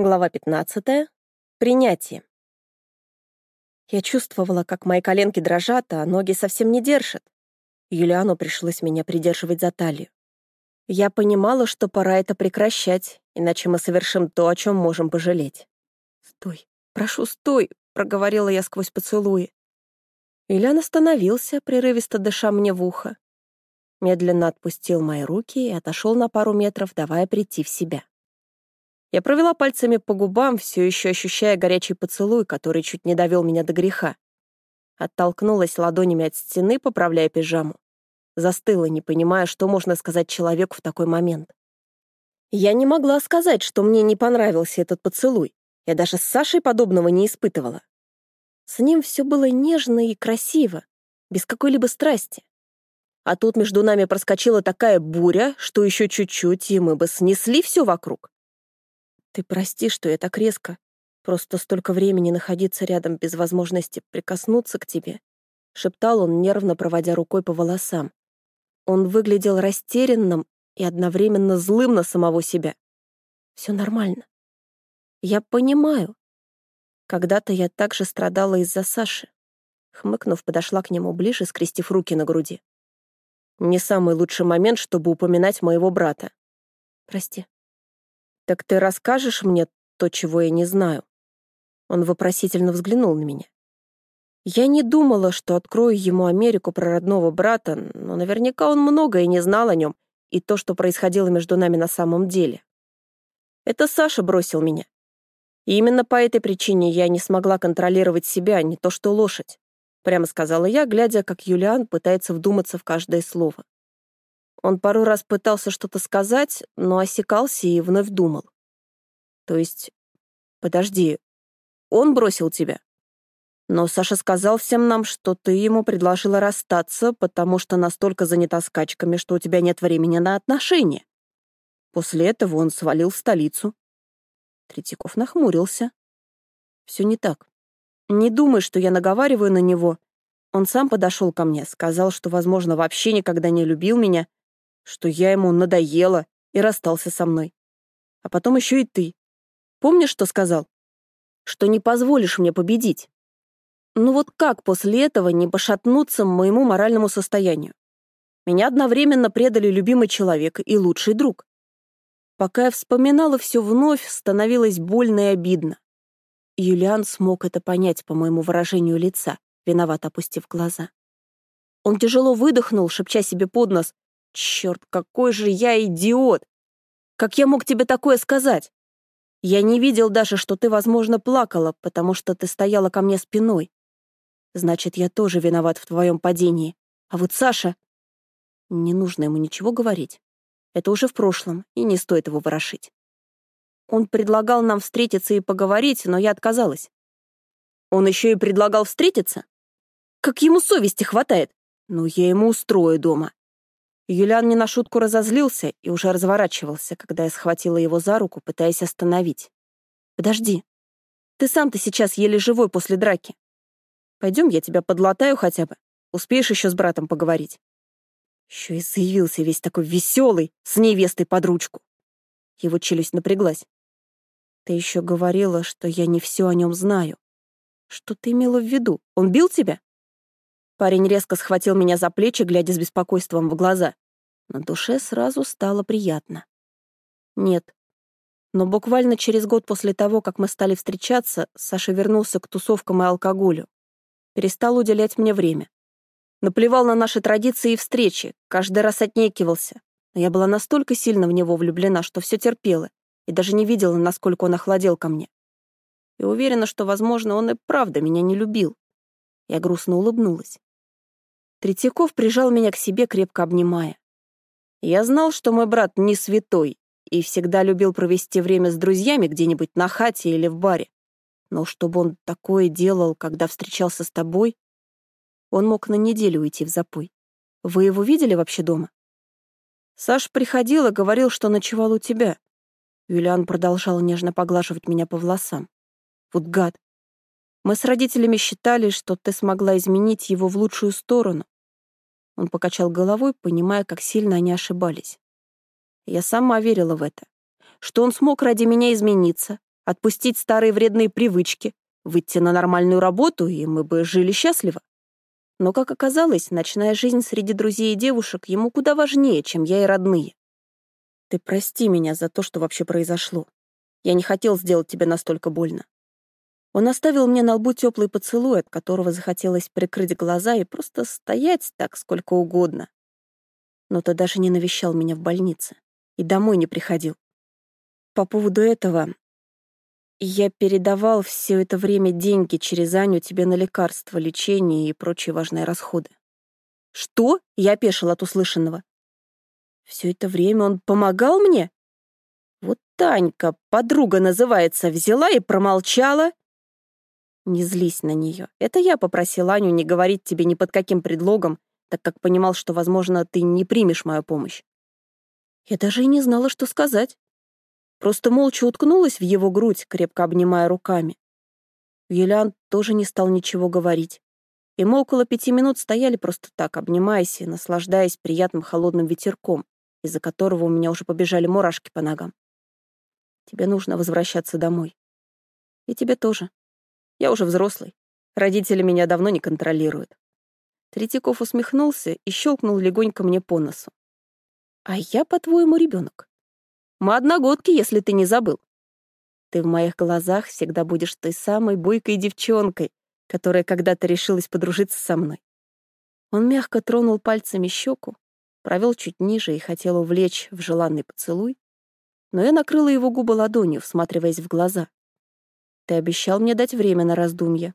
Глава 15. Принятие. Я чувствовала, как мои коленки дрожат, а ноги совсем не держат. Юлиану пришлось меня придерживать за талию. Я понимала, что пора это прекращать, иначе мы совершим то, о чем можем пожалеть. «Стой, прошу, стой!» — проговорила я сквозь поцелуи. Юлиан остановился, прерывисто дыша мне в ухо. Медленно отпустил мои руки и отошел на пару метров, давая прийти в себя. Я провела пальцами по губам, все еще ощущая горячий поцелуй, который чуть не довел меня до греха. Оттолкнулась ладонями от стены, поправляя пижаму. Застыла, не понимая, что можно сказать человеку в такой момент. Я не могла сказать, что мне не понравился этот поцелуй. Я даже с Сашей подобного не испытывала. С ним все было нежно и красиво, без какой-либо страсти. А тут между нами проскочила такая буря, что еще чуть-чуть, и мы бы снесли все вокруг. Ты прости, что я так резко. Просто столько времени находиться рядом без возможности прикоснуться к тебе. Шептал он, нервно проводя рукой по волосам. Он выглядел растерянным и одновременно злым на самого себя. Все нормально. Я понимаю. Когда-то я также страдала из-за Саши. Хмыкнув, подошла к нему ближе, скрестив руки на груди. Не самый лучший момент, чтобы упоминать моего брата. Прости. «Так ты расскажешь мне то, чего я не знаю?» Он вопросительно взглянул на меня. Я не думала, что открою ему Америку про родного брата, но наверняка он многое не знал о нем и то, что происходило между нами на самом деле. Это Саша бросил меня. И именно по этой причине я не смогла контролировать себя, не то что лошадь, прямо сказала я, глядя, как Юлиан пытается вдуматься в каждое слово. Он пару раз пытался что-то сказать, но осекался и вновь думал. То есть, подожди, он бросил тебя? Но Саша сказал всем нам, что ты ему предложила расстаться, потому что настолько занята скачками, что у тебя нет времени на отношения. После этого он свалил в столицу. Третьяков нахмурился. Все не так. Не думай, что я наговариваю на него. Он сам подошел ко мне, сказал, что, возможно, вообще никогда не любил меня, что я ему надоела и расстался со мной. А потом еще и ты. Помнишь, что сказал? Что не позволишь мне победить. Ну вот как после этого не пошатнуться моему моральному состоянию? Меня одновременно предали любимый человек и лучший друг. Пока я вспоминала все вновь, становилось больно и обидно. Юлиан смог это понять по моему выражению лица, виновато опустив глаза. Он тяжело выдохнул, шепча себе под нос, Черт, какой же я идиот! Как я мог тебе такое сказать? Я не видел даже, что ты, возможно, плакала, потому что ты стояла ко мне спиной. Значит, я тоже виноват в твоем падении. А вот Саша... Не нужно ему ничего говорить. Это уже в прошлом, и не стоит его ворошить. Он предлагал нам встретиться и поговорить, но я отказалась. Он еще и предлагал встретиться? Как ему совести хватает? Ну, я ему устрою дома. Юлиан не на шутку разозлился и уже разворачивался, когда я схватила его за руку, пытаясь остановить. «Подожди. Ты сам-то сейчас еле живой после драки. Пойдем, я тебя подлатаю хотя бы. Успеешь еще с братом поговорить?» Еще и заявился весь такой веселый, с невестой под ручку. Его челюсть напряглась. «Ты еще говорила, что я не все о нем знаю. Что ты имела в виду? Он бил тебя?» Парень резко схватил меня за плечи, глядя с беспокойством в глаза. На душе сразу стало приятно. Нет. Но буквально через год после того, как мы стали встречаться, Саша вернулся к тусовкам и алкоголю. Перестал уделять мне время. Наплевал на наши традиции и встречи, каждый раз отнекивался. Но я была настолько сильно в него влюблена, что все терпела, и даже не видела, насколько он охладел ко мне. И уверена, что, возможно, он и правда меня не любил. Я грустно улыбнулась. Третьяков прижал меня к себе, крепко обнимая. Я знал, что мой брат не святой и всегда любил провести время с друзьями где-нибудь на хате или в баре. Но чтобы он такое делал, когда встречался с тобой, он мог на неделю уйти в запой. Вы его видели вообще дома? Саш приходил и говорил, что ночевал у тебя. Юлиан продолжал нежно поглаживать меня по волосам. Вот гад. Мы с родителями считали, что ты смогла изменить его в лучшую сторону. Он покачал головой, понимая, как сильно они ошибались. Я сама верила в это. Что он смог ради меня измениться, отпустить старые вредные привычки, выйти на нормальную работу, и мы бы жили счастливо. Но, как оказалось, ночная жизнь среди друзей и девушек ему куда важнее, чем я и родные. Ты прости меня за то, что вообще произошло. Я не хотел сделать тебе настолько больно. Он оставил мне на лбу теплый поцелуй, от которого захотелось прикрыть глаза и просто стоять так сколько угодно. Но ты даже не навещал меня в больнице и домой не приходил. По поводу этого я передавал все это время деньги через Аню тебе на лекарства, лечение и прочие важные расходы. Что? Я опешил от услышанного. Все это время он помогал мне? Вот Танька, подруга называется, взяла и промолчала. Не злись на нее. Это я попросил Аню не говорить тебе ни под каким предлогом, так как понимал, что, возможно, ты не примешь мою помощь. Я даже и не знала, что сказать. Просто молча уткнулась в его грудь, крепко обнимая руками. Юлиан тоже не стал ничего говорить. И мы около пяти минут стояли просто так, обнимаясь и наслаждаясь приятным холодным ветерком, из-за которого у меня уже побежали мурашки по ногам. Тебе нужно возвращаться домой. И тебе тоже. Я уже взрослый. Родители меня давно не контролируют. Третьяков усмехнулся и щелкнул легонько мне по носу. А я, по-твоему, ребенок. Мы одногодки, если ты не забыл. Ты в моих глазах всегда будешь той самой бойкой девчонкой, которая когда-то решилась подружиться со мной. Он мягко тронул пальцами щеку, провел чуть ниже и хотел увлечь в желанный поцелуй, но я накрыла его губы ладонью, всматриваясь в глаза. Ты обещал мне дать время на раздумье.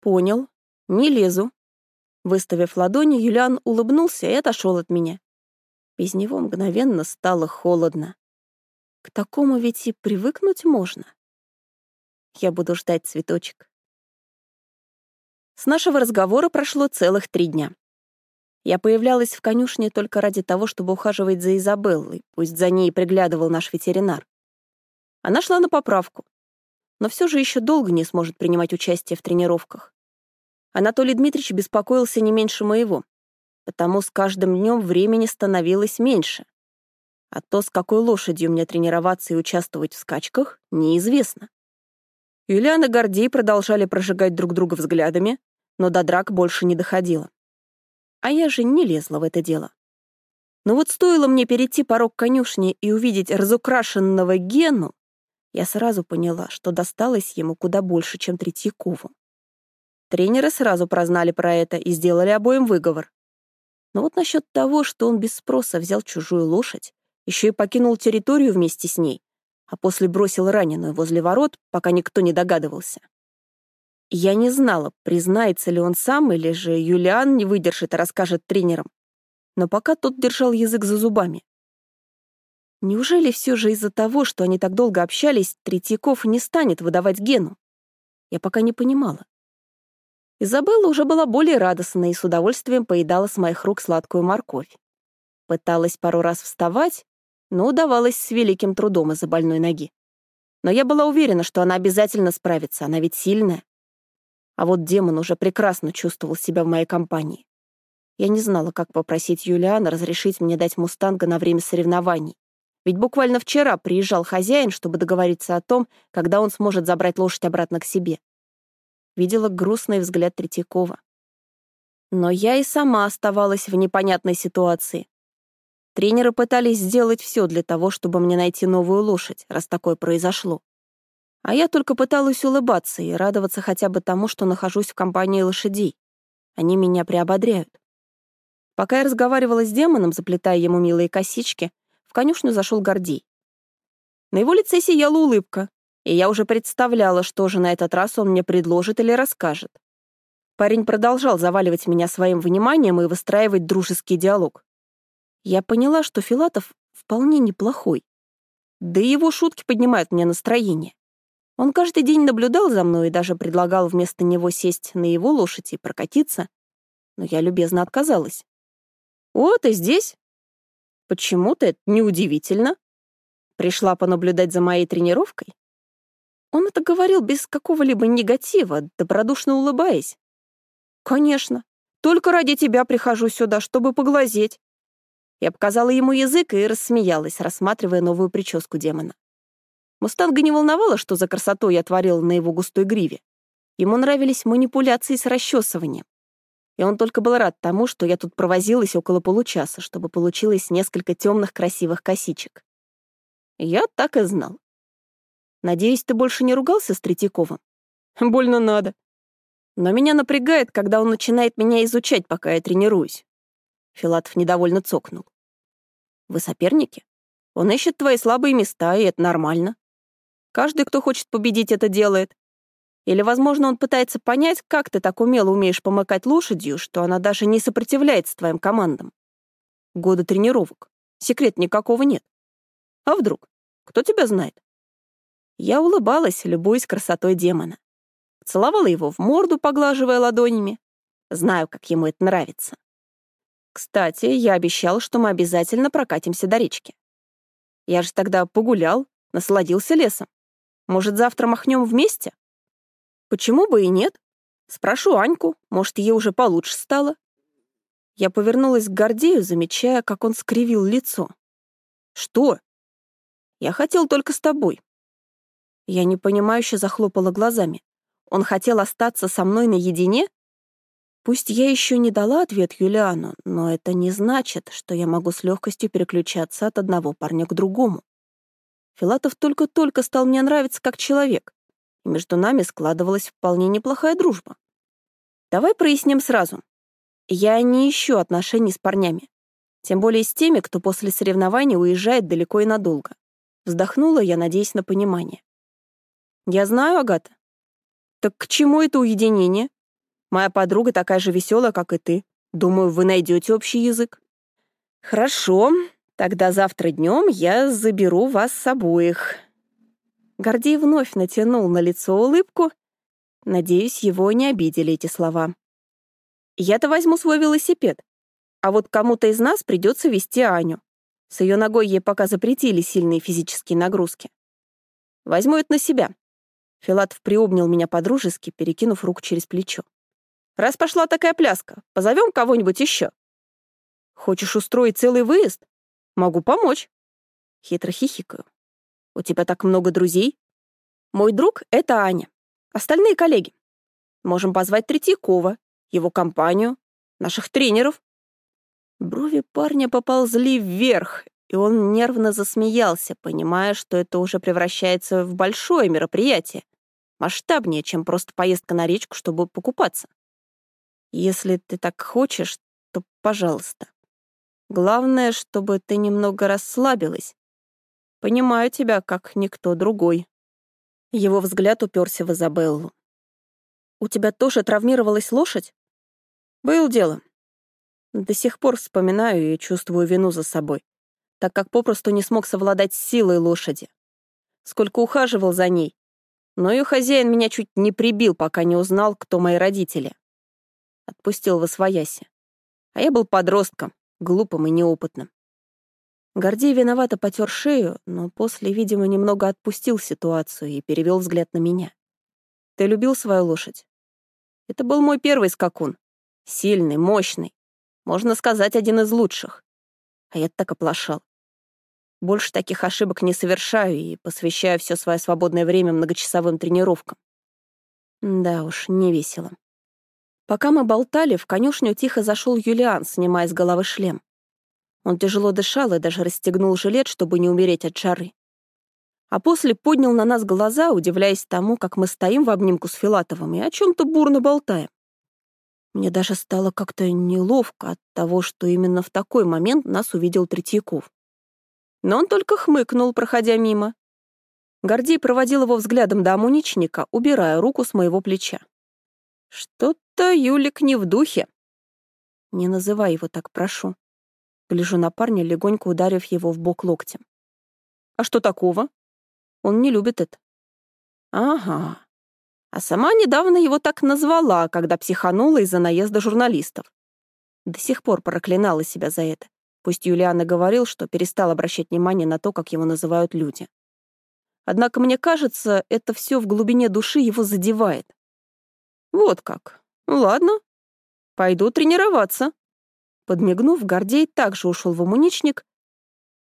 Понял. Не лезу. Выставив ладони, Юлиан улыбнулся и отошел от меня. Без него мгновенно стало холодно. К такому ведь и привыкнуть можно. Я буду ждать цветочек. С нашего разговора прошло целых три дня. Я появлялась в конюшне только ради того, чтобы ухаживать за Изабеллой, пусть за ней приглядывал наш ветеринар. Она шла на поправку, но все же еще долго не сможет принимать участие в тренировках. Анатолий Дмитриевич беспокоился не меньше моего потому с каждым днем времени становилось меньше. А то, с какой лошадью мне тренироваться и участвовать в скачках, неизвестно. Юлиан и Гордей продолжали прожигать друг друга взглядами, но до драк больше не доходило. А я же не лезла в это дело. Но вот стоило мне перейти порог конюшни и увидеть разукрашенного Гену, я сразу поняла, что досталось ему куда больше, чем Третьякову. Тренеры сразу прознали про это и сделали обоим выговор. Но вот насчет того, что он без спроса взял чужую лошадь, еще и покинул территорию вместе с ней, а после бросил раненую возле ворот, пока никто не догадывался. Я не знала, признается ли он сам, или же Юлиан не выдержит и расскажет тренерам. Но пока тот держал язык за зубами. Неужели все же из-за того, что они так долго общались, Третьяков не станет выдавать Гену? Я пока не понимала. Изабелла уже была более радостна и с удовольствием поедала с моих рук сладкую морковь. Пыталась пару раз вставать, но удавалось с великим трудом из-за больной ноги. Но я была уверена, что она обязательно справится, она ведь сильная. А вот демон уже прекрасно чувствовал себя в моей компании. Я не знала, как попросить Юлиана разрешить мне дать мустанга на время соревнований. Ведь буквально вчера приезжал хозяин, чтобы договориться о том, когда он сможет забрать лошадь обратно к себе видела грустный взгляд Третьякова. Но я и сама оставалась в непонятной ситуации. Тренеры пытались сделать все для того, чтобы мне найти новую лошадь, раз такое произошло. А я только пыталась улыбаться и радоваться хотя бы тому, что нахожусь в компании лошадей. Они меня приободряют. Пока я разговаривала с демоном, заплетая ему милые косички, конюшню зашел Гордей. На его лице сияла улыбка, и я уже представляла, что же на этот раз он мне предложит или расскажет. Парень продолжал заваливать меня своим вниманием и выстраивать дружеский диалог. Я поняла, что Филатов вполне неплохой. Да и его шутки поднимают мне настроение. Он каждый день наблюдал за мной и даже предлагал вместо него сесть на его лошадь и прокатиться, но я любезно отказалась. «О, ты здесь? Почему-то это неудивительно. Пришла понаблюдать за моей тренировкой?» Он это говорил без какого-либо негатива, добродушно улыбаясь. «Конечно. Только ради тебя прихожу сюда, чтобы поглазеть». Я показала ему язык и рассмеялась, рассматривая новую прическу демона. Мустанга не волновало, что за красоту я творила на его густой гриве. Ему нравились манипуляции с расчесыванием. И он только был рад тому, что я тут провозилась около получаса, чтобы получилось несколько темных красивых косичек. Я так и знал. Надеюсь, ты больше не ругался с Третьяковым? Больно надо. Но меня напрягает, когда он начинает меня изучать, пока я тренируюсь. Филатов недовольно цокнул. Вы соперники? Он ищет твои слабые места, и это нормально. Каждый, кто хочет победить, это делает. Или, возможно, он пытается понять, как ты так умело умеешь помыкать лошадью, что она даже не сопротивляется твоим командам. Годы тренировок. Секрет никакого нет. А вдруг? Кто тебя знает? Я улыбалась, любуясь красотой демона. Целовала его в морду, поглаживая ладонями. Знаю, как ему это нравится. Кстати, я обещал, что мы обязательно прокатимся до речки. Я же тогда погулял, насладился лесом. Может, завтра махнем вместе? Почему бы и нет? Спрошу Аньку, может, ей уже получше стало. Я повернулась к Гордею, замечая, как он скривил лицо. Что? Я хотел только с тобой. Я непонимающе захлопала глазами. Он хотел остаться со мной наедине? Пусть я еще не дала ответ Юлиану, но это не значит, что я могу с легкостью переключаться от одного парня к другому. Филатов только-только стал мне нравиться как человек, и между нами складывалась вполне неплохая дружба. Давай проясним сразу. Я не ищу отношений с парнями, тем более с теми, кто после соревнований уезжает далеко и надолго. Вздохнула я, надеясь на понимание. Я знаю, Агата. Так к чему это уединение? Моя подруга такая же веселая, как и ты. Думаю, вы найдете общий язык. Хорошо, тогда завтра днем я заберу вас с обоих. Гордей вновь натянул на лицо улыбку. Надеюсь, его не обидели эти слова. Я-то возьму свой велосипед, а вот кому-то из нас придется вести Аню. С ее ногой ей пока запретили сильные физические нагрузки. Возьму это на себя. Филатов приобнял меня по-дружески, перекинув руку через плечо. Раз пошла такая пляска, позовем кого-нибудь еще. Хочешь устроить целый выезд? Могу помочь. Хитро хихикаю. У тебя так много друзей? Мой друг — это Аня. Остальные коллеги. Можем позвать Третьякова, его компанию, наших тренеров. Брови парня поползли вверх, и он нервно засмеялся, понимая, что это уже превращается в большое мероприятие, масштабнее, чем просто поездка на речку, чтобы покупаться. Если ты так хочешь, то пожалуйста. Главное, чтобы ты немного расслабилась. Понимаю тебя, как никто другой. Его взгляд уперся в Изабеллу. У тебя тоже травмировалась лошадь? Был дело. До сих пор вспоминаю и чувствую вину за собой, так как попросту не смог совладать с силой лошади. Сколько ухаживал за ней, но ее хозяин меня чуть не прибил, пока не узнал, кто мои родители. Отпустил в освояси. А я был подростком, глупым и неопытным. Гордей виновато потер шею, но после, видимо, немного отпустил ситуацию и перевел взгляд на меня. «Ты любил свою лошадь?» «Это был мой первый скакун. Сильный, мощный. Можно сказать, один из лучших. А я так оплошал. Больше таких ошибок не совершаю и посвящаю все свое свободное время многочасовым тренировкам. Да уж, не весело. Пока мы болтали, в конюшню тихо зашел Юлиан, снимая с головы шлем. Он тяжело дышал и даже расстегнул жилет, чтобы не умереть от жары. А после поднял на нас глаза, удивляясь тому, как мы стоим в обнимку с Филатовым и о чем-то бурно болтаем. Мне даже стало как-то неловко от того, что именно в такой момент нас увидел Третьяков. Но он только хмыкнул, проходя мимо. Гордей проводил его взглядом до амуничника, убирая руку с моего плеча. Что-то Юлик не в духе. Не называй его так, прошу. Гляжу на парня, легонько ударив его в бок локтем. А что такого? Он не любит это. Ага. А сама недавно его так назвала, когда психанула из-за наезда журналистов. До сих пор проклинала себя за это. Пусть Юлиана говорил, что перестал обращать внимание на то, как его называют люди. Однако, мне кажется, это все в глубине души его задевает. «Вот как. Ладно. Пойду тренироваться». Подмигнув, Гордей также ушел в умуничник.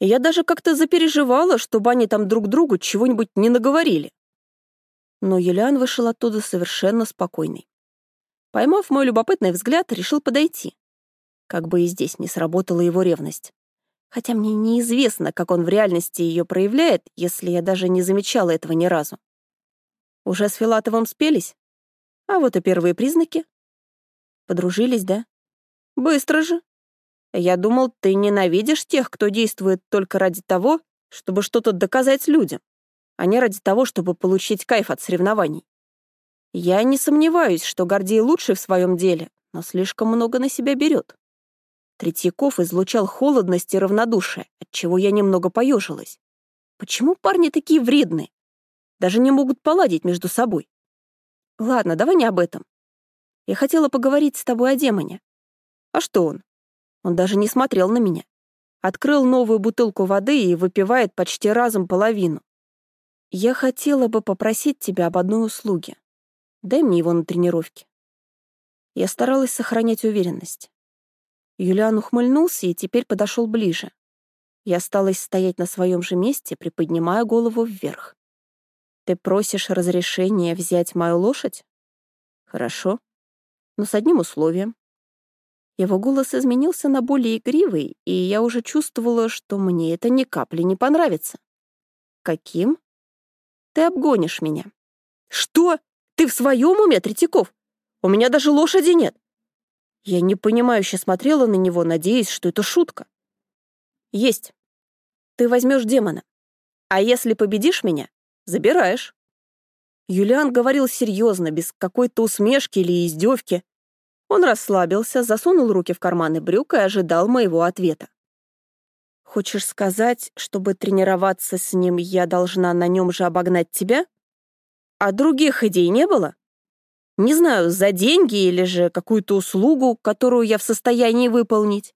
И я даже как-то запереживала, чтобы они там друг другу чего-нибудь не наговорили. Но Юлиан вышел оттуда совершенно спокойный. Поймав мой любопытный взгляд, решил подойти. Как бы и здесь не сработала его ревность. Хотя мне неизвестно, как он в реальности ее проявляет, если я даже не замечала этого ни разу. Уже с Филатовым спелись? А вот и первые признаки. Подружились, да? Быстро же. Я думал, ты ненавидишь тех, кто действует только ради того, чтобы что-то доказать людям, а не ради того, чтобы получить кайф от соревнований. Я не сомневаюсь, что Гордей лучший в своем деле, но слишком много на себя берет. Третьяков излучал холодность и равнодушие, от чего я немного поежилась. Почему парни такие вредные? Даже не могут поладить между собой. Ладно, давай не об этом. Я хотела поговорить с тобой о демоне. А что он? Он даже не смотрел на меня. Открыл новую бутылку воды и выпивает почти разом половину. Я хотела бы попросить тебя об одной услуге. Дай мне его на тренировке. Я старалась сохранять уверенность. Юлиан ухмыльнулся и теперь подошел ближе. Я осталась стоять на своем же месте, приподнимая голову вверх. «Ты просишь разрешения взять мою лошадь?» «Хорошо, но с одним условием. Его голос изменился на более игривый, и я уже чувствовала, что мне это ни капли не понравится. «Каким?» «Ты обгонишь меня». «Что? Ты в своем уме, Третьяков? У меня даже лошади нет». Я непонимающе смотрела на него, надеясь, что это шутка. «Есть. Ты возьмешь демона. А если победишь меня, забираешь». Юлиан говорил серьезно, без какой-то усмешки или издевки. Он расслабился, засунул руки в карманы брюк и ожидал моего ответа. «Хочешь сказать, чтобы тренироваться с ним, я должна на нем же обогнать тебя? А других идей не было? Не знаю, за деньги или же какую-то услугу, которую я в состоянии выполнить?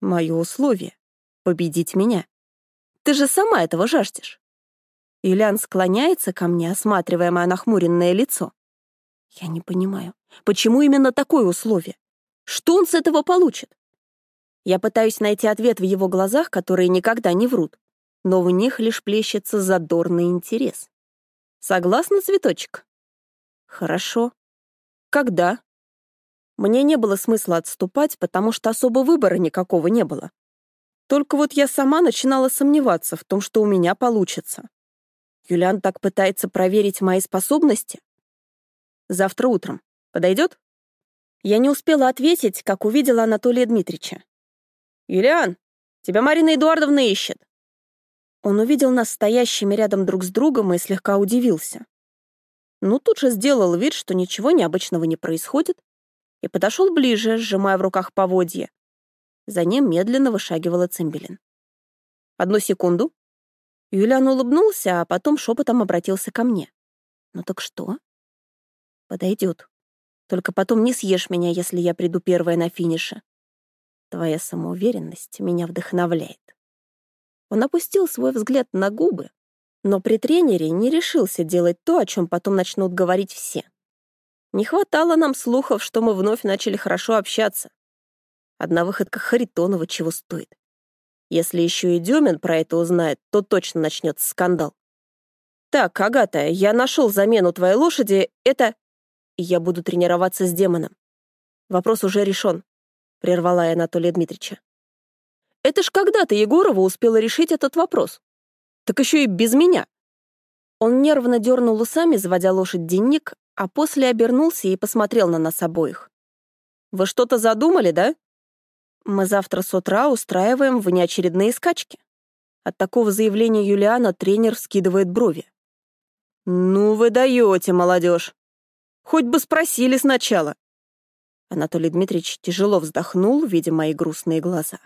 Мое условие — победить меня. Ты же сама этого жаждешь». Ильян склоняется ко мне, осматривая мое нахмуренное лицо. Я не понимаю, почему именно такое условие? Что он с этого получит? Я пытаюсь найти ответ в его глазах, которые никогда не врут, но в них лишь плещется задорный интерес. Согласна, цветочек? Хорошо. Когда? Мне не было смысла отступать, потому что особо выбора никакого не было. Только вот я сама начинала сомневаться в том, что у меня получится. Юлиан так пытается проверить мои способности, Завтра утром. Подойдет? Я не успела ответить, как увидела Анатолия Дмитриевича. «Юлиан, тебя Марина Эдуардовна ищет». Он увидел нас стоящими рядом друг с другом и слегка удивился. Ну, тут же сделал вид, что ничего необычного не происходит, и подошел ближе, сжимая в руках поводье. За ним медленно вышагивала Цимбелин. «Одну секунду». Юлиан улыбнулся, а потом шепотом обратился ко мне. «Ну так что?» Подойдет. Только потом не съешь меня, если я приду первая на финише. Твоя самоуверенность меня вдохновляет. Он опустил свой взгляд на губы, но при тренере не решился делать то, о чем потом начнут говорить все. Не хватало нам слухов, что мы вновь начали хорошо общаться. Одна выходка Харитонова чего стоит. Если еще и Демин про это узнает, то точно начнется скандал. Так, Агата, я нашел замену твоей лошади. Это и я буду тренироваться с демоном. Вопрос уже решен, прервала я Анатолия Дмитриевича. Это ж когда-то Егорова успела решить этот вопрос. Так еще и без меня. Он нервно дернул усами, заводя лошадь денник, а после обернулся и посмотрел на нас обоих. «Вы что-то задумали, да? Мы завтра с утра устраиваем внеочередные скачки». От такого заявления Юлиана тренер вскидывает брови. «Ну вы даете, молодежь. Хоть бы спросили сначала. Анатолий Дмитриевич тяжело вздохнул, видя мои грустные глаза.